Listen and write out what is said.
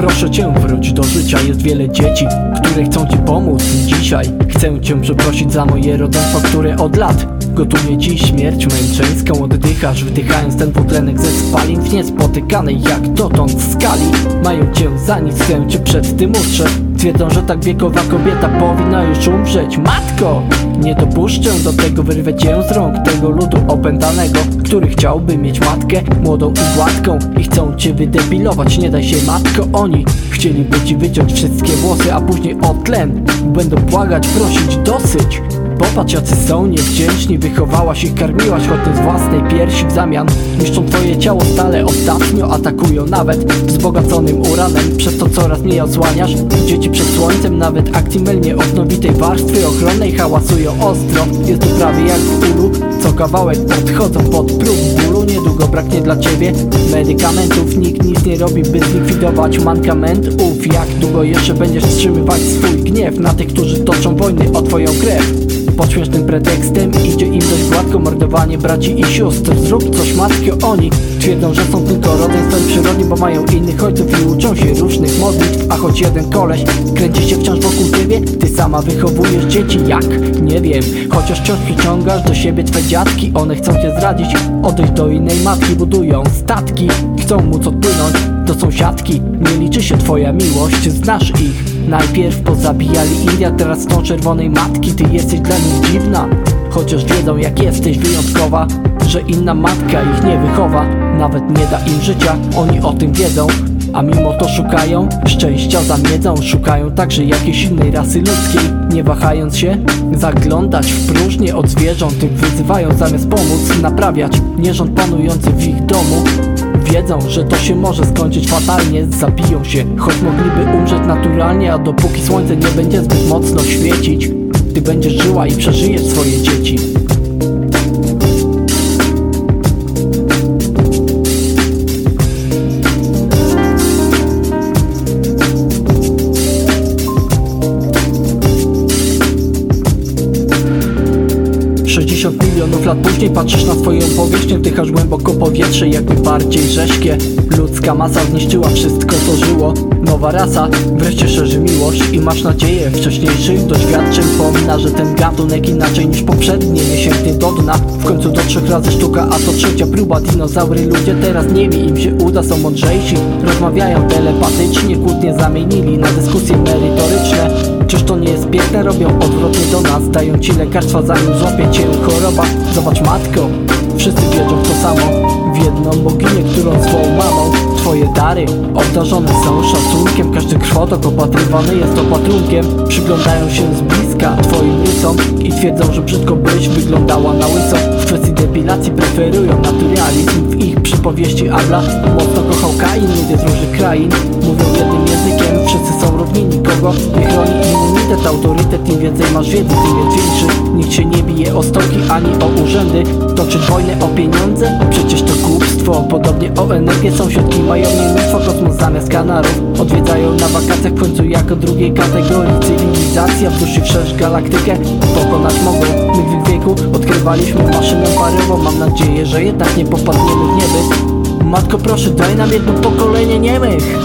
proszę cię, wróć do życia. Jest wiele dzieci, które chcą ci pomóc. Dzisiaj chcę cię przeprosić za moje rodzeństwo, które od lat Gotuje ci śmierć męczeńską. Oddychasz, wdychając ten dwutlenek ze spalin W niespotykanej jak dotąd skali. Mają cię za nic, chcę cię przed tym ustrzec Twierdzą, że tak wiekowa kobieta powinna już umrzeć Matko! Nie dopuszczę do tego, wyrwę cię z rąk tego ludu opętanego Który chciałby mieć matkę młodą i gładką I chcą cię wydebilować, nie daj się matko Oni chcieliby ci wyciąć wszystkie włosy, a później o tlen Będą błagać, prosić, dosyć Popatrz jacy są niewdzięczni. Wychowałaś ich, karmiłaś choć z własnej piersi w zamian. Niszczą twoje ciało stale Ostatnio atakują nawet wzbogaconym uranem. Przez to coraz mniej odsłaniasz Dzieci przed słońcem. Nawet akcji mylnie obnowitej warstwy ochronnej. Hałasują ostro. Jest to prawie jak w ulu Co kawałek podchodzą pod próg bólu. Niedługo braknie dla ciebie medykamentów. Nikt nic nie robi by zlikwidować mankament Uf, jak długo jeszcze będziesz wstrzymywać swój gniew Na tych, którzy toczą wojny o twoją krew pod śmiesznym pretekstem idzie im dość gładko. Mordowanie braci i sióstr Zrób coś matki oni. Twierdzą, że są tylko rodzeństwem przyrodni Bo mają innych ojców i uczą się różnych modlitw. A choć jeden koleś kręci się wciąż wokół ciebie Ty sama wychowujesz dzieci. Jak? Nie wiem. Chociaż wciąż przyciągasz do siebie twe dziadki One chcą cię zdradzić. Odejść do innej matki Budują statki. Chcą móc odpłynąć do sąsiadki. Nie liczy się twoja miłość, znasz ich Najpierw pozabijali India, teraz są czerwonej matki. Ty jesteś dla nich dziwna Chociaż wiedzą jak jesteś wyjątkowa Że inna matka ich nie wychowa. Nawet nie da im życia, oni o tym wiedzą a mimo to szukają szczęścia za miedzą Szukają także jakiejś innej rasy ludzkiej. Nie wahając się zaglądać w próżnię od zwierząt Tych wyzywają zamiast pomóc naprawiać Nierząd panujący w ich domu Wiedzą, że to się może skończyć fatalnie. Zabiją się, choć mogliby umrzeć naturalnie A dopóki słońce nie będzie zbyt mocno świecić Ty będziesz żyła i przeżyjesz swoje dzieci 60 milionów lat później patrzysz na swoją powierzchnię Wdychasz głęboko powietrze jakby bardziej rzeźkie. Ludzka masa zniszczyła wszystko co żyło. Nowa rasa wreszcie szerzy miłość I masz nadzieję. Wcześniejszych doświadczeń Pomina, że ten gatunek inaczej niż poprzednie Nie sięgnie do dna. W końcu do trzech razy sztuka, a to trzecia próba. Dinozaury ludzie teraz nie im się uda Są mądrzejsi, rozmawiają telepatycznie Kłótnie zamienili na dyskusje merytoryczne Czyż to nie jest piękne? Robią odwrotnie do nas. Dają ci lekarstwa zanim złapie cię choroba. Zobacz matko, wszyscy wierzą to samo. W jedną boginię, którą swą mamą Twoje dary obdarzone są szacunkiem. Każdy krwotok opatrywany jest opatrunkiem. Przyglądają się z bliska twoim rysom I twierdzą, że brzydko byś wyglądała na łyso. W kwestii depilacji preferują naturalizm Przypowieści Abla mocno kochał Kain Ludzie z różnych krain. Mówią jednym językiem Wszyscy są równi, nikogo nie chroni immunitet Autorytet, im więcej masz wiedzy, tym jest większy Nikt się nie bije o stołki ani o urzędy. Toczyć wojnę o pieniądze? Przecież to głupstwo Podobnie o energię sąsiadki mają mnóstwo Kosmos zamiast kanarów. Odwiedzają na wakacjach w końcu jako drugiej kategorii. Cywilizacja w duszy wszerz galaktykę Pokonać mogą. My w wieku odkrywaliśmy maszynę parową Mam nadzieję, że jednak nie popadniemy w nieby Matko proszę daj nam jedno pokolenie niemych